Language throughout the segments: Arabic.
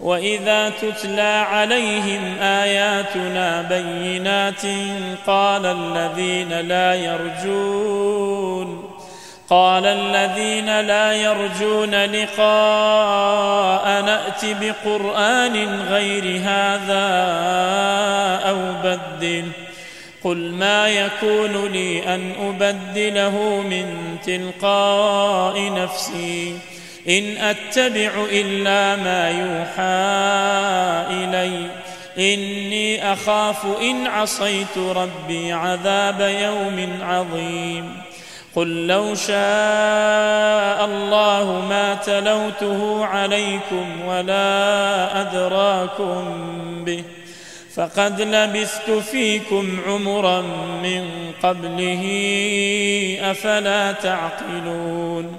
وَإِذَا تُتْلَى عَلَيْهِمْ آيَاتُنَا بَيِّنَاتٍ قَالَ الَّذِينَ لَا يَرْجُونَ قال الذين لا يرجون لقاء نأت بقرآن غير هذا أو بَدِّلْهُ قل ما يكون لي أن أبدله من تلقاء نفسي إن أتبع إلا ما يوحى إلي إني أخاف إن عصيت ربي عذاب يوم عظيم قل لو شاء الله ما تلوته عليكم ولا أدراكم به فقد لبثت فيكم عمرا من قبله أفلا تعقلون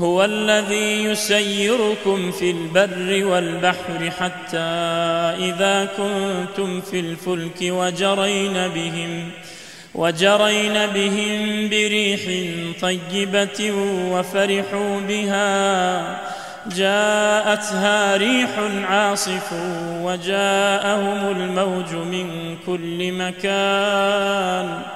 هو الذي يسيركم في البر والبحر حتى إذا كنتم في الفلك وجرين بهم وجرين بهم بريح طيبة وفرحوا بها. جاءتها ريح عاصف وجاءهم الموج من كل مكان.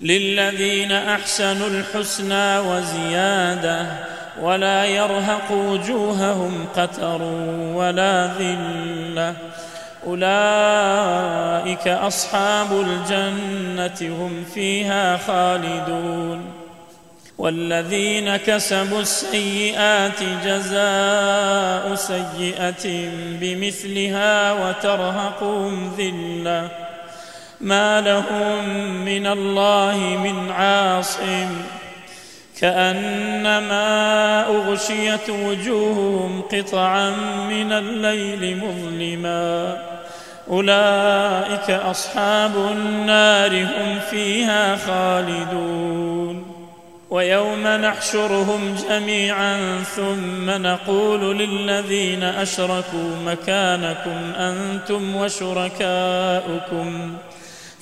للذين أحسنوا الحسنى وزيادة ولا يرهق وجوههم قتر ولا ذلة. أولئك أصحاب الجنة هم فيها خالدون. والذين كسبوا السيئات جزاء سيئة بمثلها وترهقهم ذلة. ما لهم من الله من عاصم. كأنما أغشيت وجوههم قطعا من الليل مظلما. أولئك أصحاب النار هم فيها خالدون. ويوم نحشرهم جميعا ثم نقول للذين أشركوا مكانكم أنتم وشركاؤكم.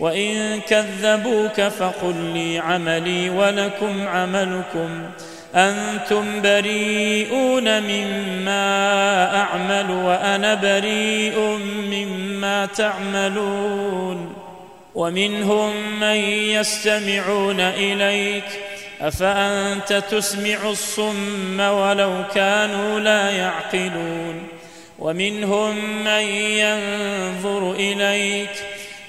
وَإِن كَذَّبُوكَ فَقُل لِّي عَمَلِي وَلَكُمْ عَمَلُكُمْ أَنْتُمْ بَرِيئُونَ مِمَّا أَعْمَلُ وَأَنَا بَرِيءٌ مِّمَّا تَعْمَلُونَ وَمِنْهُمْ مَن يَسْتَمِعُونَ إِلَيْكَ أَفَأَنْتَ تُسْمِعُ الصُّمَّ وَلَوْ كَانُوا لَا يَعْقِلُونَ وَمِنْهُمْ مَن يَنظُرُ إِلَيْكَ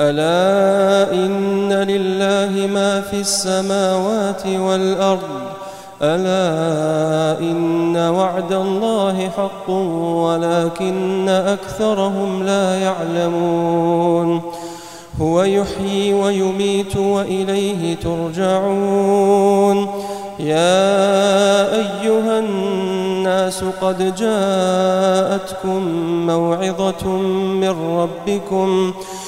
ألا إن لله ما في السماوات والأرض ألا إن وعد الله حق ولكن أكثرهم لا يعلمون هو يحيي ويميت وإليه ترجعون يا أيها الناس قد جاءتكم موعظة من ربكم فإن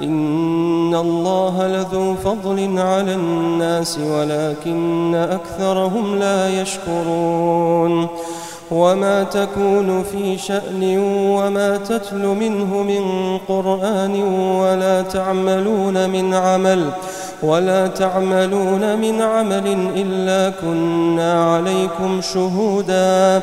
إن الله لذو فضل على الناس ولكن أكثرهم لا يشكرون وما تكون في شأن وما تتل منه من قرآن ولا تعملون من عمل ولا تعملون من عمل إلا كنا عليكم شهوداً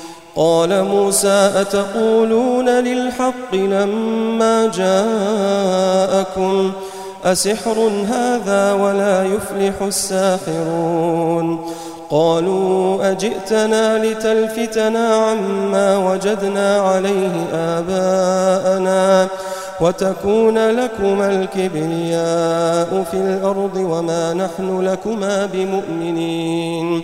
قال موسى أتقولون للحق لما جاءكم أسحر هذا ولا يفلح الساحرون قالوا أجئتنا لتلفتنا عما وجدنا عليه آباءنا وتكون لكما الكبرياء في الأرض وما نحن لكما بمؤمنين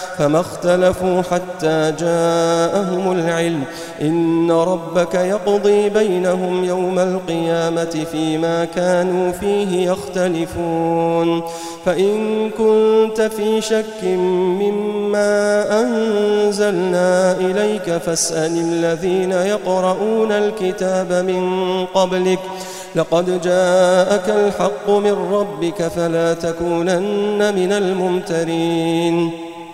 فما اختلفوا حتى جاءهم العلم. إن ربك يقضي بينهم يوم القيامة فيما كانوا فيه يختلفون. فإن كنت في شك مما أنزلنا إليك فاسأل الذين يقرؤون الكتاب من قبلك. لقد جاءك الحق من ربك فلا تكونن من الممترين.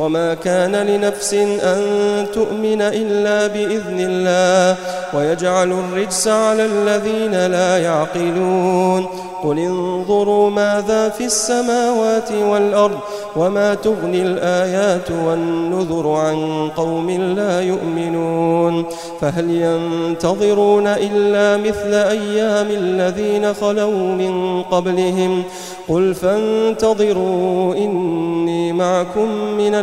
وما كان لنفس أن تؤمن إلا بإذن الله ويجعل الرجس على الذين لا يعقلون قل انظروا ماذا في السماوات والأرض وما تغني الآيات والنذر عن قوم لا يؤمنون فهل ينتظرون إلا مثل أيام الذين خلوا من قبلهم قل فانتظروا إني معكم من